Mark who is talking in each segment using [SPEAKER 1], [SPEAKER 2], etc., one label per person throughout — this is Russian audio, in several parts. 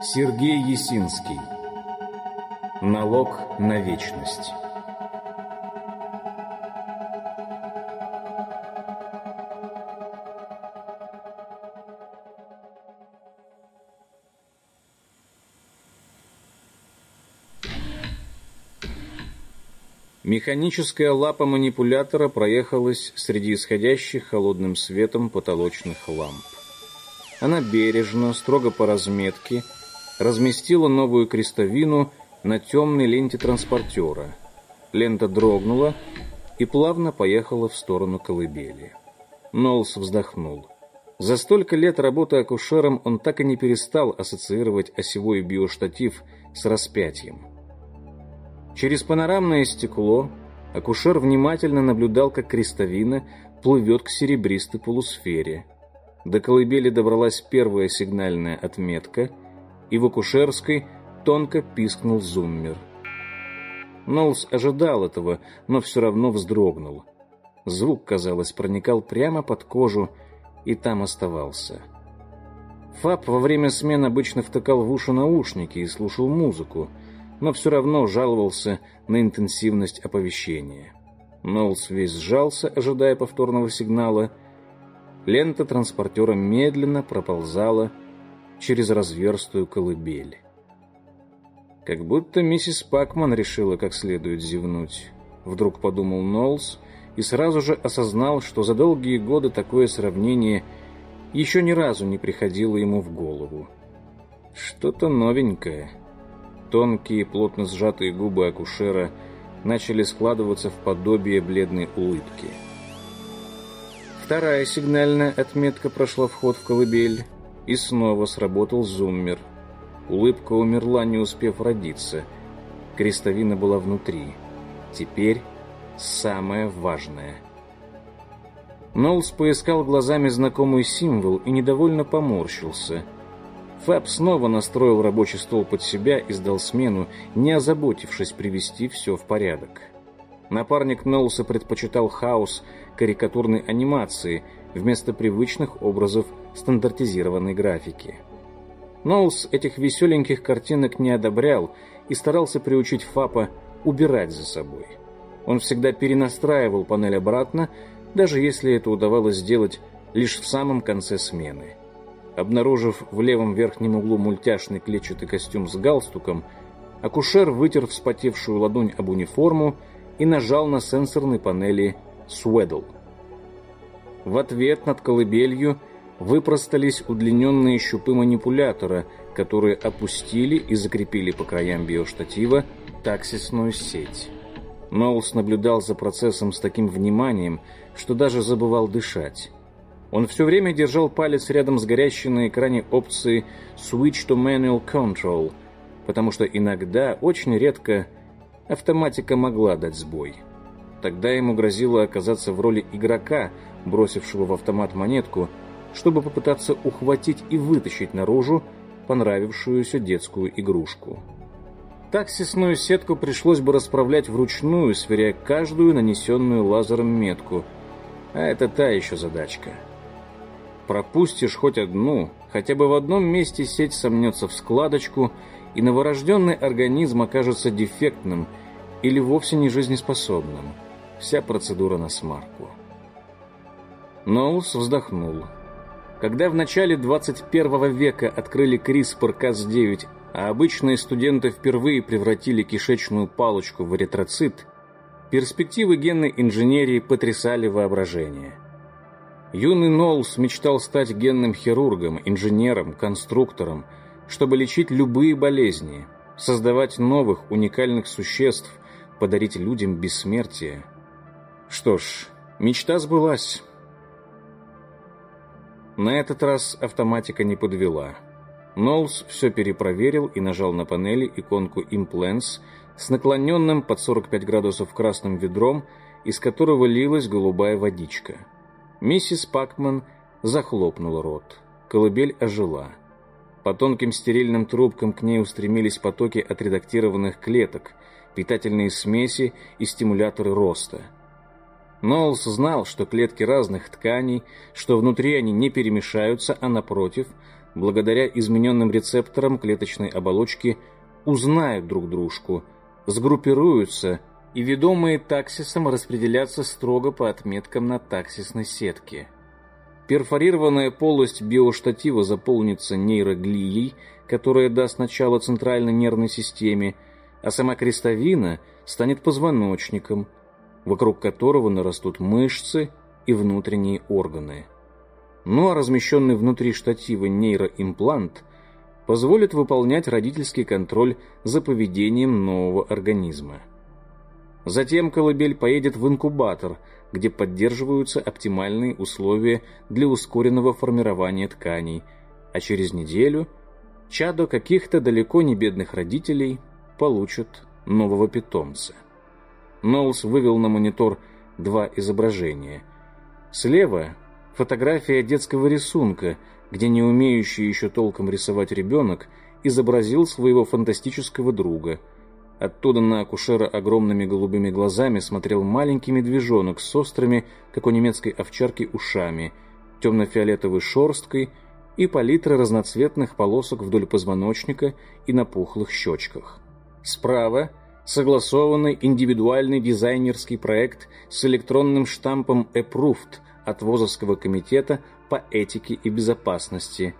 [SPEAKER 1] Сергей Есинский. Налог на вечность. Механическая лапа манипулятора проехалась среди исходящих холодным светом потолочных ламп. Она бережно, строго по разметке, разместила новую крестовину на темной ленте транспортера. Лента дрогнула и плавно поехала в сторону колыбели. Нолс вздохнул. За столько лет работы акушером он так и не перестал ассоциировать осевой биоштатив с распятием. Через панорамное стекло акушер внимательно наблюдал, как крестовина плывет к серебристой полусфере. До колыбели добралась первая сигнальная отметка — и в акушерской тонко пискнул зуммер. Ноулс ожидал этого, но все равно вздрогнул. Звук, казалось, проникал прямо под кожу и там оставался. Фаб во время смен обычно втыкал в уши наушники и слушал музыку, но все равно жаловался на интенсивность оповещения. Ноулс весь сжался, ожидая повторного сигнала. Лента транспортера медленно проползала через разверстую колыбель. Как будто миссис Пакман решила как следует зевнуть. Вдруг подумал Ноллс и сразу же осознал, что за долгие годы такое сравнение еще ни разу не приходило ему в голову. Что-то новенькое. Тонкие, плотно сжатые губы акушера начали складываться в подобие бледной улыбки. Вторая сигнальная отметка прошла вход в колыбель, и снова сработал зуммер. Улыбка умерла, не успев родиться. Крестовина была внутри. Теперь самое важное. Нолс поискал глазами знакомый символ и недовольно поморщился. Фаб снова настроил рабочий стол под себя и сдал смену, не озаботившись привести все в порядок. Напарник Ноуса предпочитал хаос карикатурной анимации вместо привычных образов стандартизированной графики. Ноус этих веселеньких картинок не одобрял и старался приучить Фапа убирать за собой. Он всегда перенастраивал панель обратно, даже если это удавалось сделать лишь в самом конце смены. Обнаружив в левом верхнем углу мультяшный клетчатый костюм с галстуком, акушер вытер вспотевшую ладонь об униформу и нажал на сенсорной панели «Swedle». В ответ над колыбелью выпростались удлиненные щупы манипулятора, которые опустили и закрепили по краям биоштатива таксисную сеть. Ноулс наблюдал за процессом с таким вниманием, что даже забывал дышать. Он все время держал палец рядом с горящей на экране опцией «Switch to Manual Control», потому что иногда, очень редко, автоматика могла дать сбой. Тогда ему грозило оказаться в роли игрока, бросившего в автомат монетку – чтобы попытаться ухватить и вытащить наружу понравившуюся детскую игрушку. Таксисную сетку пришлось бы расправлять вручную, сверяя каждую нанесенную лазером метку. А это та еще задачка. Пропустишь хоть одну, хотя бы в одном месте сеть сомнется в складочку, и новорожденный организм окажется дефектным или вовсе не жизнеспособным. Вся процедура на смарку. Ноулс вздохнул. Когда в начале 21 века открыли CRISPR-Cas9, а обычные студенты впервые превратили кишечную палочку в эритроцит, перспективы генной инженерии потрясали воображение. Юный Ноллс мечтал стать генным хирургом, инженером, конструктором, чтобы лечить любые болезни, создавать новых уникальных существ, подарить людям бессмертие. Что ж, мечта сбылась. На этот раз автоматика не подвела. Ноулс все перепроверил и нажал на панели иконку «Implants» с наклоненным под 45 градусов красным ведром, из которого лилась голубая водичка. Миссис Пакман захлопнула рот. Колыбель ожила. По тонким стерильным трубкам к ней устремились потоки отредактированных клеток, питательные смеси и стимуляторы роста – Ноулс знал, что клетки разных тканей, что внутри они не перемешаются, а напротив, благодаря измененным рецепторам клеточной оболочки, узнают друг дружку, сгруппируются и, ведомые таксисом, распределятся строго по отметкам на таксисной сетке. Перфорированная полость биоштатива заполнится нейроглией, которая даст начало центральной нервной системе, а сама крестовина станет позвоночником, вокруг которого нарастут мышцы и внутренние органы. Ну а размещенный внутри штатива нейроимплант позволит выполнять родительский контроль за поведением нового организма. Затем колыбель поедет в инкубатор, где поддерживаются оптимальные условия для ускоренного формирования тканей, а через неделю чадо каких-то далеко не бедных родителей получат нового питомца. Ноулс вывел на монитор два изображения – Слева фотография детского рисунка, где не умеющий еще толком рисовать ребенок изобразил своего фантастического друга. Оттуда на акушера огромными голубыми глазами смотрел маленький медвежонок с острыми, как у немецкой овчарки, ушами, темно-фиолетовой шерсткой и палитрой разноцветных полосок вдоль позвоночника и на пухлых щечках. Справа согласованный индивидуальный дизайнерский проект с электронным штампом «Approved» от ВОЗовского комитета по этике и безопасности.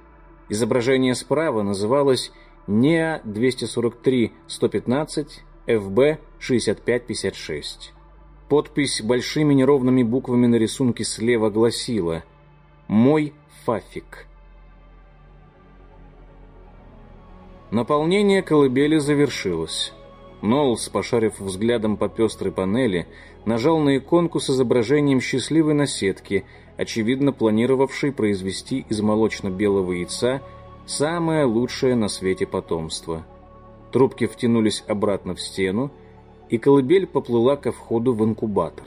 [SPEAKER 1] Изображение справа называлось НЕА 243-115 ФБ 6556. Подпись большими неровными буквами на рисунке слева гласила «Мой Фафик». Наполнение колыбели завершилось. Ноулс, пошарив взглядом по пестрой панели, нажал на иконку с изображением счастливой наседки, очевидно планировавшей произвести из молочно-белого яйца самое лучшее на свете потомство. Трубки втянулись обратно в стену, и колыбель поплыла ко входу в инкубатор.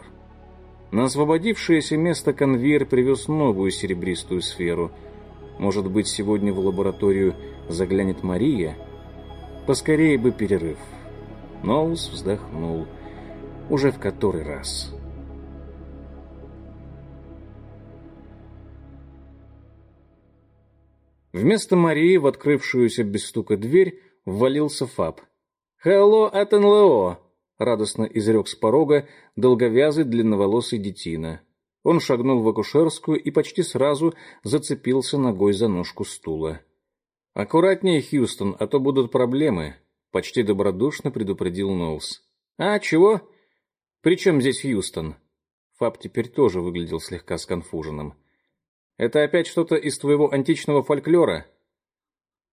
[SPEAKER 1] На освободившееся место конвейер привез новую серебристую сферу. Может быть, сегодня в лабораторию заглянет Мария? Поскорее бы перерыв. Ноус вздохнул. Уже в который раз. Вместо Марии в открывшуюся без стука дверь ввалился Фаб. «Хелло от НЛО!» — радостно изрек с порога долговязый длинноволосый детина. Он шагнул в акушерскую и почти сразу зацепился ногой за ножку стула. «Аккуратнее, Хьюстон, а то будут проблемы», Почти добродушно предупредил Ноулс. «А, чего? При чем здесь Хьюстон?» Фаб теперь тоже выглядел слегка сконфуженным. «Это опять что-то из твоего античного фольклора?»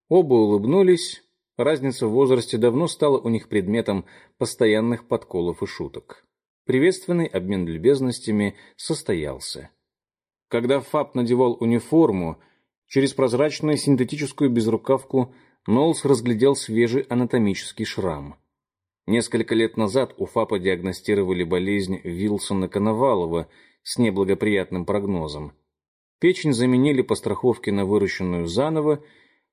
[SPEAKER 1] Оба улыбнулись. Разница в возрасте давно стала у них предметом постоянных подколов и шуток. Приветственный обмен любезностями состоялся. Когда Фаб надевал униформу, через прозрачную синтетическую безрукавку Нолс разглядел свежий анатомический шрам. Несколько лет назад у ФАПа диагностировали болезнь Вилсона-Коновалова с неблагоприятным прогнозом. Печень заменили по страховке на выращенную заново,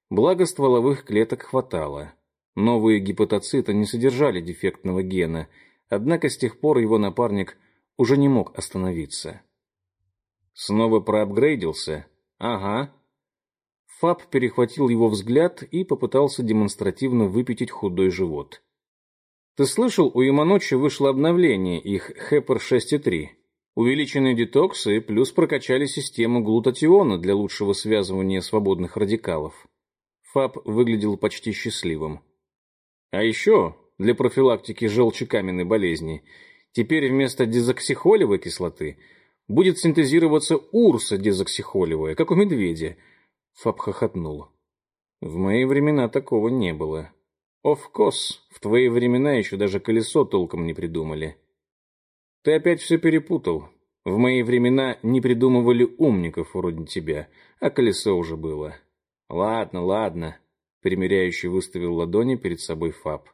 [SPEAKER 1] благо стволовых клеток хватало. Новые гепатоциты не содержали дефектного гена, однако с тех пор его напарник уже не мог остановиться. Снова проапгрейдился? Ага. Фаб перехватил его взгляд и попытался демонстративно выпятить худой живот. «Ты слышал, у Яманочи вышло обновление, их Хэпер 6.3. Увеличенные детоксы плюс прокачали систему глутатиона для лучшего связывания свободных радикалов». Фаб выглядел почти счастливым. «А еще, для профилактики желчекаменной болезни, теперь вместо дезоксихолевой кислоты будет синтезироваться урса дезоксихолевая, как у медведя» Фаб хохотнул. В мои времена такого не было. Офкос, в твои времена еще даже колесо толком не придумали. Ты опять все перепутал. В мои времена не придумывали умников вроде тебя, а колесо уже было. Ладно, ладно, примиряющий выставил ладони перед собой Фаб.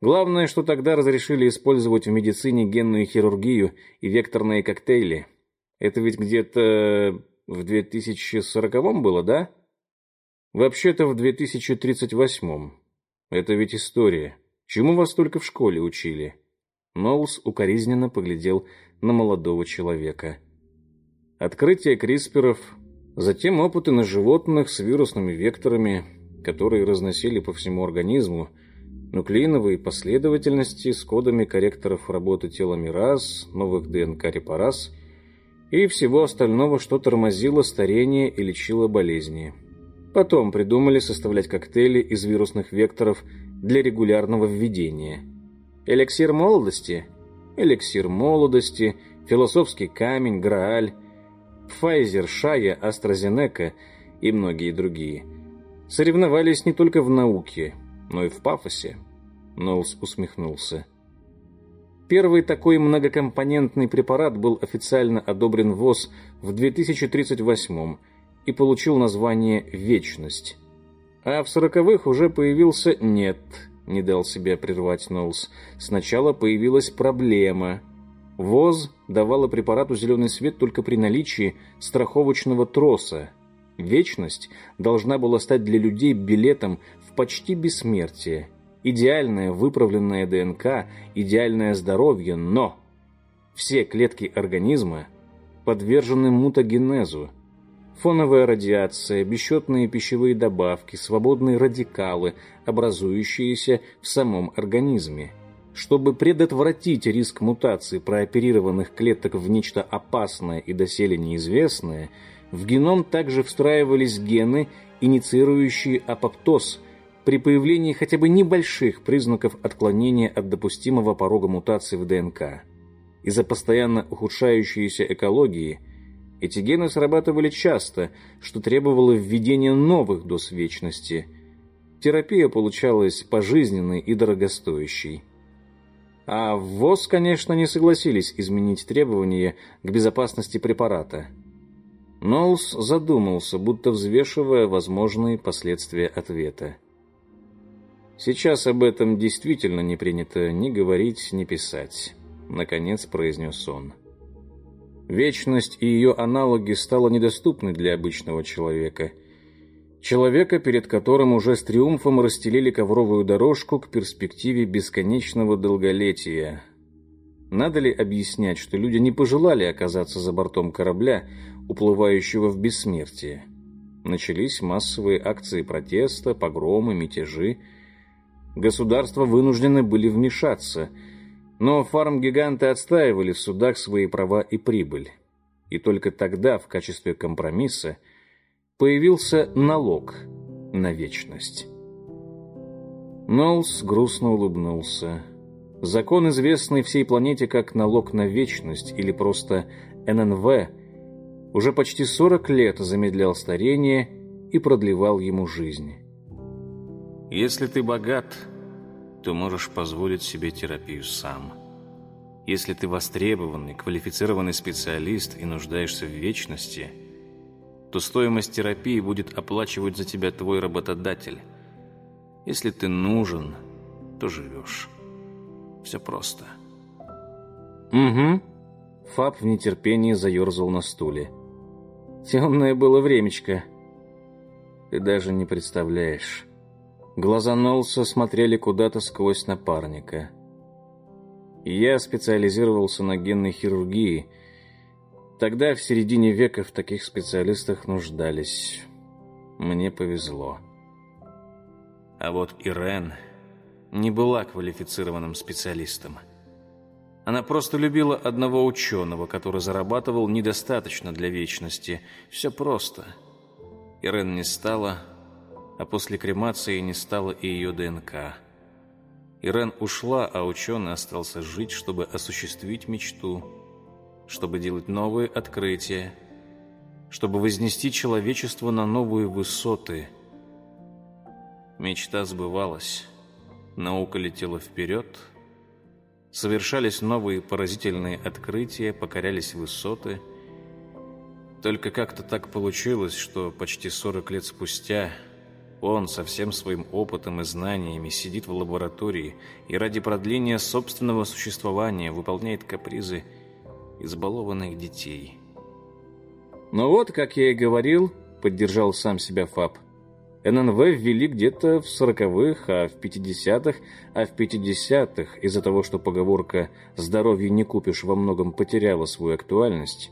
[SPEAKER 1] Главное, что тогда разрешили использовать в медицине генную хирургию и векторные коктейли. Это ведь где-то в 2040-м было, да? Вообще-то в 2038-м. Это ведь история. Чему вас только в школе учили? Ноулс укоризненно поглядел на молодого человека. Открытие Крисперов, Затем опыты на животных с вирусными векторами, которые разносили по всему организму, нуклеиновые последовательности с кодами корректоров работы теломераз, новых ДНК-репараз и всего остального, что тормозило старение и лечило болезни. Потом придумали составлять коктейли из вирусных векторов для регулярного введения. Эликсир молодости, эликсир молодости, философский камень, Грааль, Pfizer, Шая, AstraZeneca и многие другие. Соревновались не только в науке, но и в пафосе. Ноулс усмехнулся. Первый такой многокомпонентный препарат был официально одобрен ВОЗ в 2038 и получил название «Вечность». А в сороковых уже появился «Нет», не дал себя прервать Ноулс. Сначала появилась проблема. ВОЗ давала препарату зеленый свет только при наличии страховочного троса. Вечность должна была стать для людей билетом в почти бессмертие – идеальная выправленная ДНК, идеальное здоровье, но все клетки организма подвержены мутагенезу. Фоновая радиация, бесчетные пищевые добавки, свободные радикалы, образующиеся в самом организме. Чтобы предотвратить риск мутации прооперированных клеток в нечто опасное и доселе неизвестное, в геном также встраивались гены, инициирующие апоптоз – при появлении хотя бы небольших признаков отклонения от допустимого порога мутации в ДНК. Из-за постоянно ухудшающейся экологии эти гены срабатывали часто, что требовало введения новых доз вечности. Терапия получалась пожизненной и дорогостоящей. А в ВОЗ, конечно, не согласились изменить требования к безопасности препарата. Ноулс задумался, будто взвешивая возможные последствия ответа. Сейчас об этом действительно не принято ни говорить, ни писать, наконец произнес он. Вечность и ее аналоги стала недоступны для обычного человека. Человека, перед которым уже с триумфом расстелили ковровую дорожку к перспективе бесконечного долголетия. Надо ли объяснять, что люди не пожелали оказаться за бортом корабля, уплывающего в бессмертие? Начались массовые акции протеста, погромы, мятежи, Государства вынуждены были вмешаться, но фарм-гиганты отстаивали в судах свои права и прибыль. И только тогда, в качестве компромисса, появился налог на вечность. Ноулс грустно улыбнулся. Закон, известный всей планете как налог на вечность или просто ННВ, уже почти 40 лет замедлял старение и продлевал ему жизнь. Если ты богат, то можешь позволить себе терапию сам. Если ты востребованный, квалифицированный специалист и нуждаешься в вечности, то стоимость терапии будет оплачивать за тебя твой работодатель. Если ты нужен, то живешь. Все просто. Угу. Фаб в нетерпении заерзал на стуле. Темное было времечко. Ты даже не представляешь. Глаза Нолса смотрели куда-то сквозь напарника. Я специализировался на генной хирургии. Тогда, в середине века, в таких специалистах нуждались. Мне повезло. А вот Ирен не была квалифицированным специалистом. Она просто любила одного ученого, который зарабатывал недостаточно для вечности. Все просто. Ирен не стала, а после кремации не стало и ее ДНК. Ирен ушла, а ученый остался жить, чтобы осуществить мечту, чтобы делать новые открытия, чтобы вознести человечество на новые высоты. Мечта сбывалась, наука летела вперед, совершались новые поразительные открытия, покорялись высоты. Только как-то так получилось, что почти 40 лет спустя – он со всем своим опытом и знаниями сидит в лаборатории и ради продления собственного существования выполняет капризы избалованных детей. «Ну вот, как я и говорил, поддержал сам себя ФАП. ННВ ввели где-то в сороковых, а в пятидесятых, а в пятидесятых из из-за того, что поговорка «здоровье не купишь» во многом потеряла свою актуальность,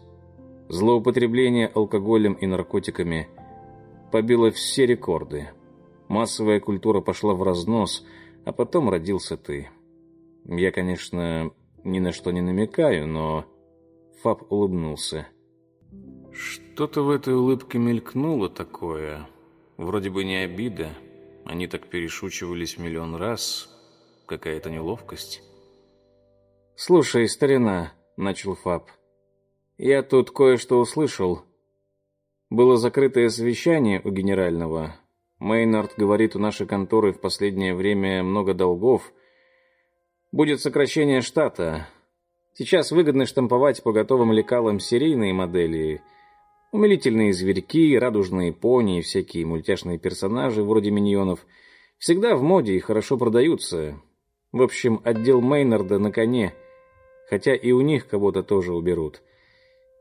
[SPEAKER 1] Злоупотребление алкоголем и наркотиками побило все рекорды. Массовая культура пошла в разнос, а потом родился ты. Я, конечно, ни на что не намекаю, но... Фаб улыбнулся. Что-то в этой улыбке мелькнуло такое. Вроде бы не обида. Они так перешучивались миллион раз. Какая-то неловкость. «Слушай, старина», — начал Фаб, — «я тут кое-что услышал. Было закрытое совещание у генерального. Мейнард говорит, у нашей конторы в последнее время много долгов. Будет сокращение штата. Сейчас выгодно штамповать по готовым лекалам серийные модели. Умилительные зверьки, радужные пони и всякие мультяшные персонажи вроде миньонов всегда в моде и хорошо продаются. В общем, отдел Мейнарда на коне, хотя и у них кого-то тоже уберут.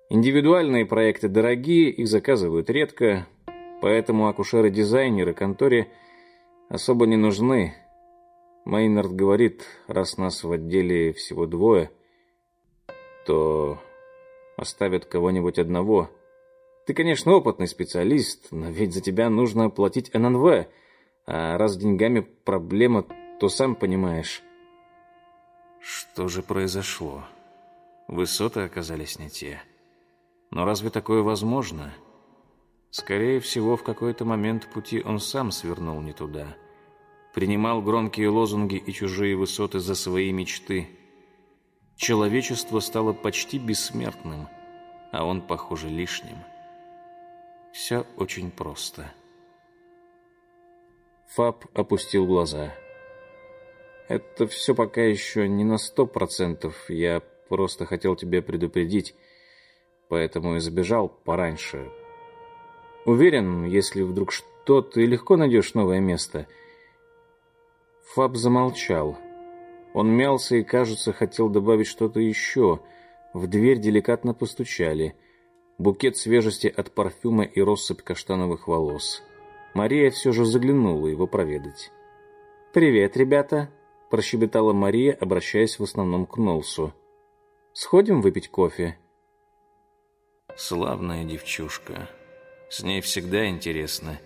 [SPEAKER 1] Индивидуальные проекты дорогие, их заказывают редко, поэтому акушеры-дизайнеры конторе особо не нужны. Мейнард говорит, раз нас в отделе всего двое, то оставят кого-нибудь одного. Ты, конечно, опытный специалист, но ведь за тебя нужно платить ННВ, а раз с деньгами проблема, то сам понимаешь. Что же произошло? Высоты оказались не те. Но разве такое возможно? Скорее всего, в какой-то момент пути он сам свернул не туда. Принимал громкие лозунги и чужие высоты за свои мечты. Человечество стало почти бессмертным, а он, похоже, лишним. Все очень просто. Фаб опустил глаза. «Это все пока еще не на сто процентов. Я просто хотел тебя предупредить, поэтому и забежал пораньше. Уверен, если вдруг что, ты легко найдешь новое место». Фаб замолчал. Он мялся и, кажется, хотел добавить что-то еще. В дверь деликатно постучали. Букет свежести от парфюма и россыпь каштановых волос. Мария все же заглянула его проведать. «Привет, ребята!» — прощебетала Мария, обращаясь в основном к Нолсу. «Сходим выпить кофе?» Славная девчушка. С ней всегда интересно.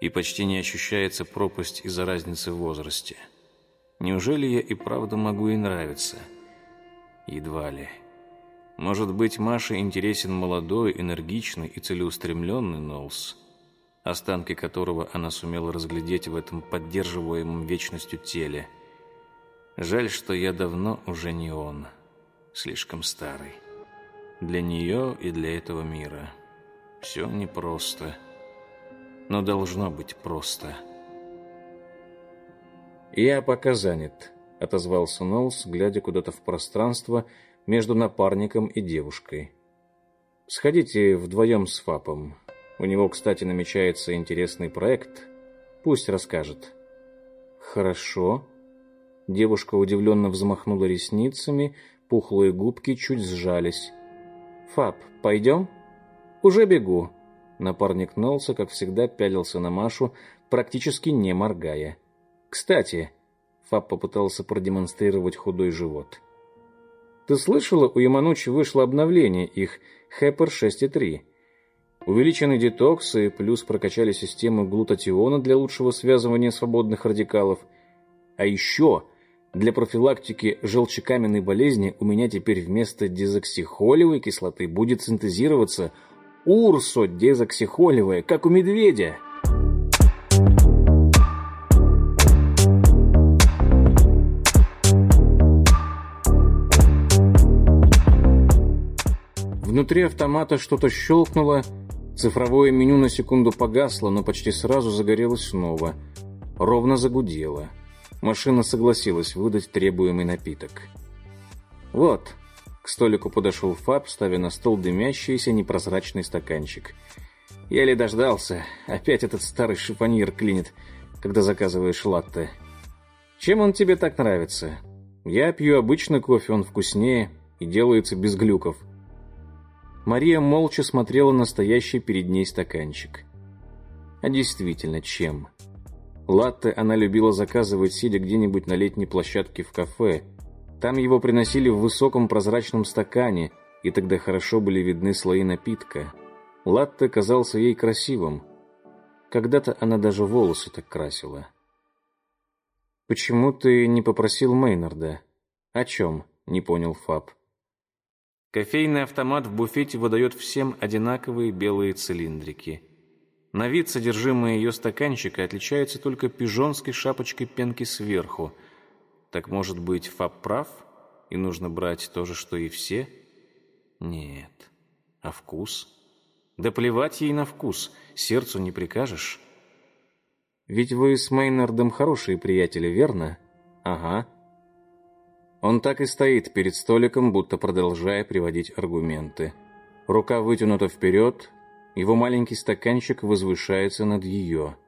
[SPEAKER 1] И почти не ощущается пропасть из-за разницы в возрасте. Неужели я и правда могу ей нравиться? Едва ли. Может быть, Маше интересен молодой, энергичный и целеустремленный Нолс, останки которого она сумела разглядеть в этом поддерживаемом вечностью теле – Жаль, что я давно уже не он, слишком старый. Для нее и для этого мира. Все непросто, но должно быть просто. «Я пока занят», — отозвался Нолс, глядя куда-то в пространство между напарником и девушкой. «Сходите вдвоем с Фапом. У него, кстати, намечается интересный проект. Пусть расскажет». «Хорошо», Девушка удивленно взмахнула ресницами, пухлые губки чуть сжались. «Фаб, пойдем?» «Уже бегу». Напарник Нолса, как всегда, пялился на Машу, практически не моргая. «Кстати...» Фаб попытался продемонстрировать худой живот. «Ты слышала, у Яманучи вышло обновление их Хэппер 6.3. Увеличены детоксы, плюс прокачали систему глутатиона для лучшего связывания свободных радикалов. А еще для профилактики желчекаменной болезни у меня теперь вместо дезоксихолевой кислоты будет синтезироваться урсо-дезоксихолевая, как у медведя. Внутри автомата что-то щелкнуло, цифровое меню на секунду погасло, но почти сразу загорелось снова, ровно загудело. Машина согласилась выдать требуемый напиток. «Вот», — к столику подошел Фаб, ставя на стол дымящийся непрозрачный стаканчик. «Еле дождался. Опять этот старый шифоньер клинит, когда заказываешь латте. Чем он тебе так нравится? Я пью обычный кофе, он вкуснее и делается без глюков». Мария молча смотрела на стоящий перед ней стаканчик. А действительно, чем? Латте она любила заказывать, сидя где-нибудь на летней площадке в кафе. Там его приносили в высоком прозрачном стакане, и тогда хорошо были видны слои напитка. Латте казался ей красивым. Когда-то она даже волосы так красила. «Почему ты не попросил Мейнарда?» «О чем?» — не понял Фаб. Кофейный автомат в буфете выдает всем одинаковые белые цилиндрики. На вид содержимое ее стаканчика отличается только пижонской шапочкой пенки сверху. Так, может быть, Фаб прав, и нужно брать то же, что и все? Нет. А вкус? Да плевать ей на вкус, сердцу не прикажешь. Ведь вы с Мейнардом хорошие приятели, верно? Ага. Он так и стоит перед столиком, будто продолжая приводить аргументы. Рука вытянута вперед, его маленький стаканчик возвышается над ее.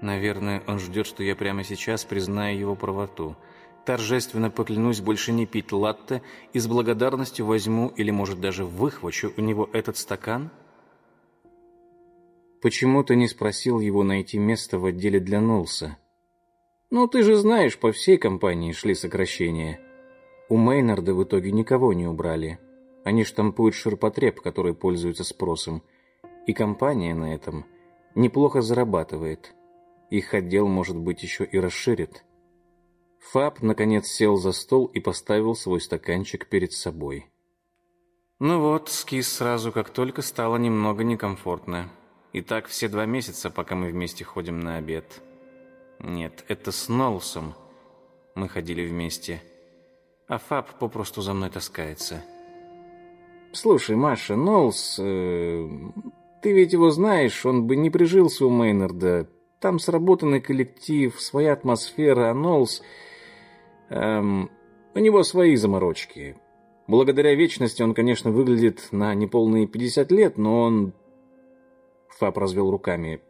[SPEAKER 1] Наверное, он ждет, что я прямо сейчас признаю его правоту. Торжественно поклянусь больше не пить латте и с благодарностью возьму или, может, даже выхвачу у него этот стакан? Почему ты не спросил его найти место в отделе для Нолса? Ну, ты же знаешь, по всей компании шли сокращения. У Мейнарда в итоге никого не убрали. Они штампуют ширпотреб, который пользуется спросом. И компания на этом неплохо зарабатывает. Их отдел, может быть, еще и расширит. Фаб, наконец, сел за стол и поставил свой стаканчик перед собой. Ну вот, скис сразу, как только стало немного некомфортно. И так все два месяца, пока мы вместе ходим на обед. Нет, это с Нолсом мы ходили вместе. А Фаб попросту за мной таскается. Слушай, Маша, Нолс... Э, ты ведь его знаешь, он бы не прижился у Мейнарда. Там сработанный коллектив, своя атмосфера, Нолс... Эм, у него свои заморочки. Благодаря вечности он, конечно, выглядит на неполные 50 лет, но он... Фаб развел руками.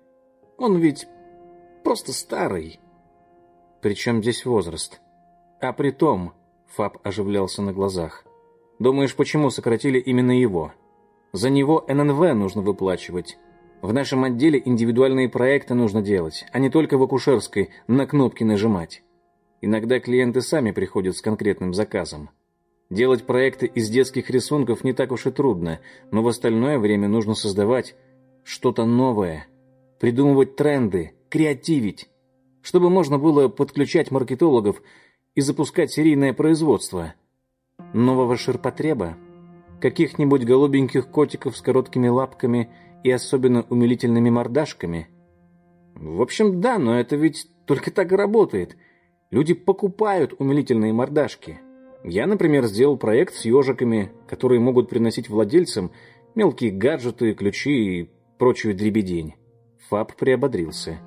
[SPEAKER 1] Он ведь Просто старый. Причем здесь возраст? А при том, Фаб оживлялся на глазах. Думаешь, почему сократили именно его? За него ННВ нужно выплачивать. В нашем отделе индивидуальные проекты нужно делать, а не только в акушерской на кнопки нажимать. Иногда клиенты сами приходят с конкретным заказом. Делать проекты из детских рисунков не так уж и трудно, но в остальное время нужно создавать что-то новое, придумывать тренды, креативить, чтобы можно было подключать маркетологов и запускать серийное производство. Нового ширпотреба, каких-нибудь голубеньких котиков с короткими лапками и особенно умилительными мордашками. В общем, да, но это ведь только так и работает. Люди покупают умилительные мордашки. Я, например, сделал проект с ежиками, которые могут приносить владельцам мелкие гаджеты, ключи и прочую дребедень. Фаб приободрился.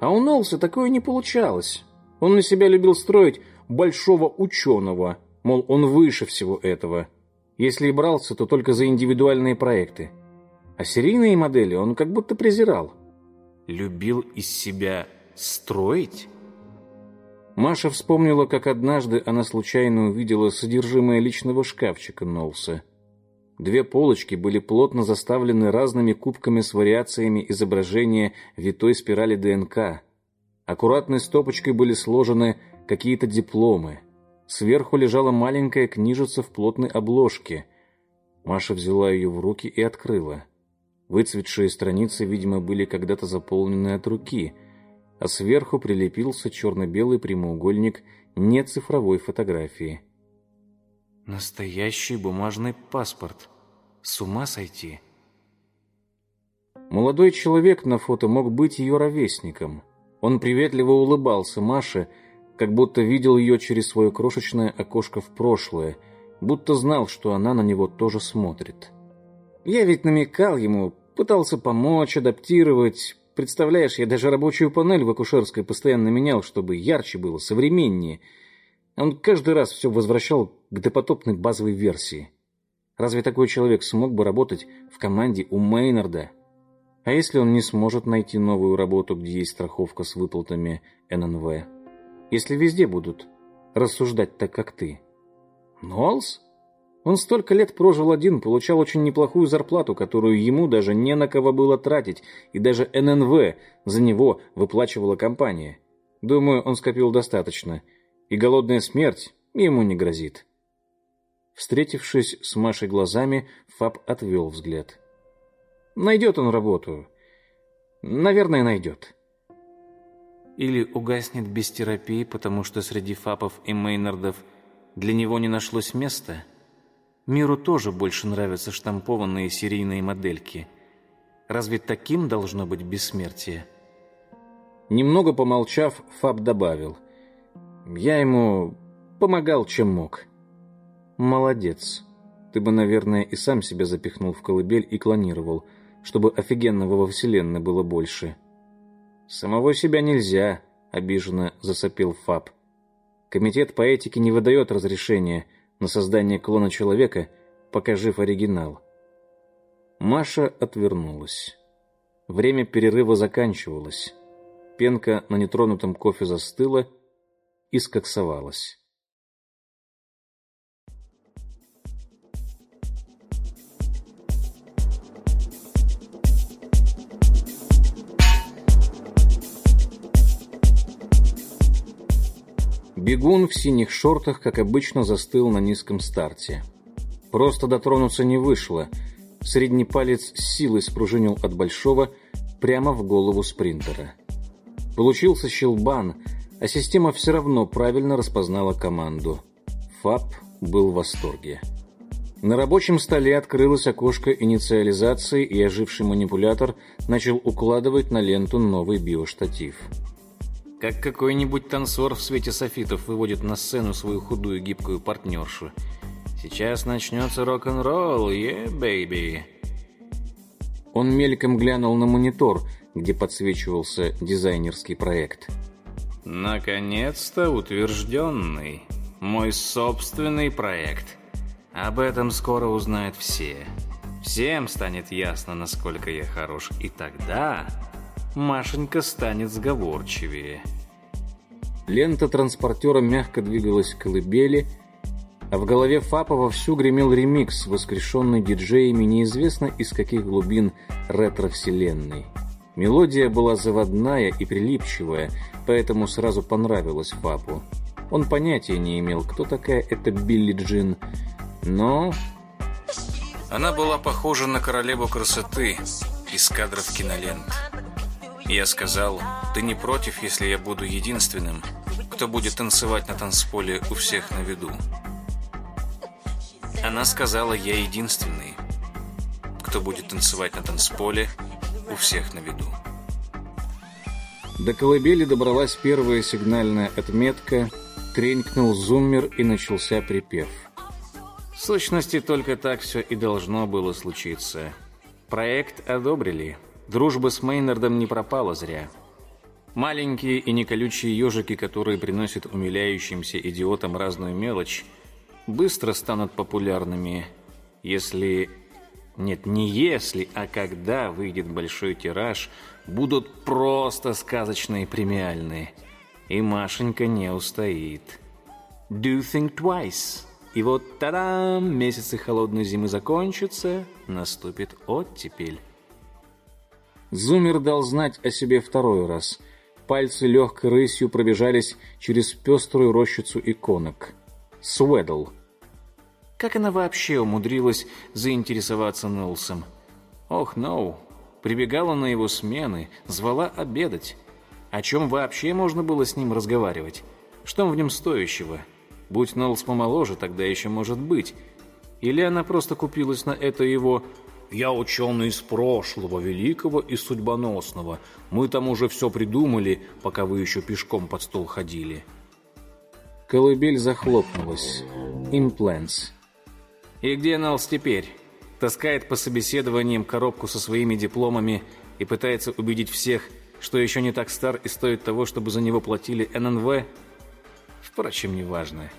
[SPEAKER 1] А у Нолса такое не получалось. Он на себя любил строить большого ученого, мол, он выше всего этого. Если и брался, то только за индивидуальные проекты. А серийные модели он как будто презирал. Любил из себя строить? Маша вспомнила, как однажды она случайно увидела содержимое личного шкафчика Нолса. Две полочки были плотно заставлены разными кубками с вариациями изображения витой спирали ДНК. Аккуратной стопочкой были сложены какие-то дипломы. Сверху лежала маленькая книжица в плотной обложке. Маша взяла ее в руки и открыла. Выцветшие страницы, видимо, были когда-то заполнены от руки, а сверху прилепился черно-белый прямоугольник нецифровой фотографии. Настоящий бумажный паспорт. С ума сойти. Молодой человек на фото мог быть ее ровесником. Он приветливо улыбался Маше, как будто видел ее через свое крошечное окошко в прошлое, будто знал, что она на него тоже смотрит. Я ведь намекал ему, пытался помочь, адаптировать. Представляешь, я даже рабочую панель в акушерской постоянно менял, чтобы ярче было, современнее — он каждый раз все возвращал к допотопной базовой версии. Разве такой человек смог бы работать в команде у Мейнарда? А если он не сможет найти новую работу, где есть страховка с выплатами ННВ? Если везде будут рассуждать так, как ты? Нолс? Он столько лет прожил один, получал очень неплохую зарплату, которую ему даже не на кого было тратить, и даже ННВ за него выплачивала компания. Думаю, он скопил достаточно – и голодная смерть ему не грозит. Встретившись с Машей глазами, Фаб отвел взгляд. «Найдет он работу. Наверное, найдет». Или угаснет без терапии, потому что среди Фапов и Мейнардов для него не нашлось места? Миру тоже больше нравятся штампованные серийные модельки. Разве таким должно быть бессмертие? Немного помолчав, Фаб добавил. «Я ему помогал, чем мог». «Молодец. Ты бы, наверное, и сам себя запихнул в колыбель и клонировал, чтобы офигенного во Вселенной было больше». «Самого себя нельзя», — обиженно засопил Фаб. «Комитет по этике не выдает разрешения на создание клона человека, пока жив оригинал». Маша отвернулась. Время перерыва заканчивалось. Пенка на нетронутом кофе застыла и скоксовалась. Бегун в синих шортах, как обычно, застыл на низком старте. Просто дотронуться не вышло. Средний палец силой спружинил от большого прямо в голову спринтера. Получился щелбан, а система все равно правильно распознала команду. ФАП был в восторге. На рабочем столе открылось окошко инициализации, и оживший манипулятор начал укладывать на ленту новый биоштатив. Как какой-нибудь танцор в свете софитов выводит на сцену свою худую гибкую партнершу. Сейчас начнется рок-н-ролл, е, бэйби. Он мельком глянул на монитор, где подсвечивался дизайнерский проект. «Наконец-то утвержденный. Мой собственный проект. Об этом скоро узнают все. Всем станет ясно, насколько я хорош. И тогда Машенька станет сговорчивее». Лента транспортера мягко двигалась к колыбели, а в голове Фапа вовсю гремел ремикс, воскрешенный диджеями неизвестно из каких глубин ретро-вселенной. Мелодия была заводная и прилипчивая, поэтому сразу понравилась Фапу. Он понятия не имел, кто такая эта Билли Джин, но... Она была похожа на королеву красоты из кадров кинолент. Я сказал, ты не против, если я буду единственным, кто будет танцевать на танцполе у всех на виду. Она сказала, я единственный, кто будет танцевать на танцполе у всех на виду. До колыбели добралась первая сигнальная отметка, тренькнул зуммер и начался припев. В сущности, только так все и должно было случиться. Проект одобрили. Дружба с Мейнардом не пропала зря. Маленькие и неколючие ежики, которые приносят умиляющимся идиотам разную мелочь, быстро станут популярными, если нет, не если, а когда выйдет большой тираж, будут просто сказочные премиальные. И Машенька не устоит. Do think twice. И вот та-дам, месяцы холодной зимы закончатся, наступит оттепель. Зумер дал знать о себе второй раз. Пальцы легкой рысью пробежались через пеструю рощицу иконок. Сведл — как она вообще умудрилась заинтересоваться Нолсом? Ох, ноу. Прибегала на его смены, звала обедать. О чем вообще можно было с ним разговаривать? Что в нем стоящего? Будь Нолс помоложе, тогда еще может быть. Или она просто купилась на это его «Я ученый из прошлого, великого и судьбоносного. Мы там уже все придумали, пока вы еще пешком под стол ходили». Колыбель захлопнулась. Импланс. И где Налс теперь? Таскает по собеседованиям коробку со своими дипломами и пытается убедить всех, что еще не так стар и стоит того, чтобы за него платили ННВ? Впрочем, неважно.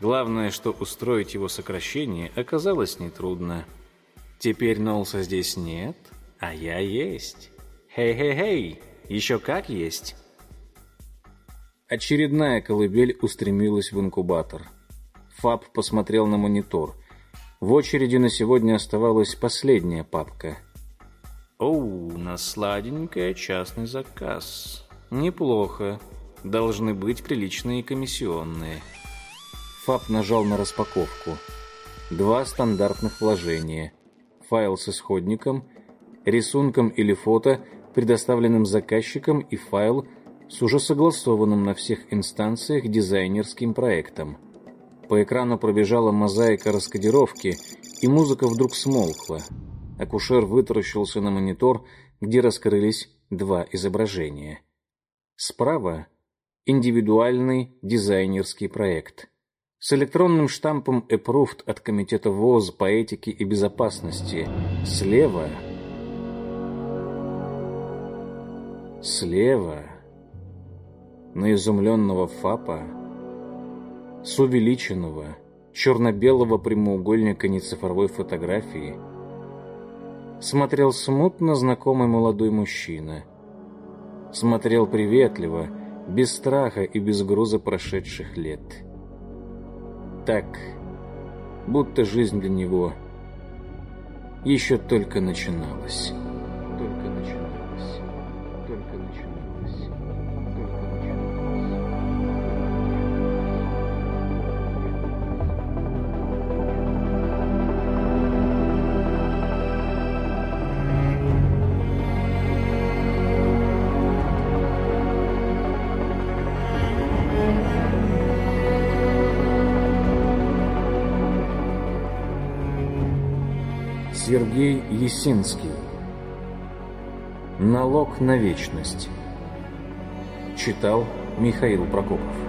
[SPEAKER 1] Главное, что устроить его сокращение оказалось нетрудно. Теперь Нолса здесь нет, а я есть. Хей-хей-хей, еще как есть. Очередная колыбель устремилась в инкубатор. Фаб посмотрел на монитор. В очереди на сегодня оставалась последняя папка. «Оу, на сладенькое частный заказ. Неплохо. Должны быть приличные комиссионные». Фаб нажал на распаковку. два стандартных вложения. Файл с исходником, рисунком или фото, предоставленным заказчиком, и файл с уже согласованным на всех инстанциях дизайнерским проектом. По экрану пробежала мозаика раскодировки, и музыка вдруг смолкла. Акушер вытаращился на монитор, где раскрылись два изображения. Справа — индивидуальный дизайнерский проект. С электронным штампом «Approved» от Комитета ВОЗ по этике и безопасности. Слева... Слева... На изумленного ФАПа с увеличенного черно-белого прямоугольника нецифровой фотографии смотрел смутно знакомый молодой мужчина. Смотрел приветливо, без страха и без груза прошедших лет. Так, будто жизнь для него еще только начиналась. Сергей Есинский. Налог на вечность Читал Михаил Прокопов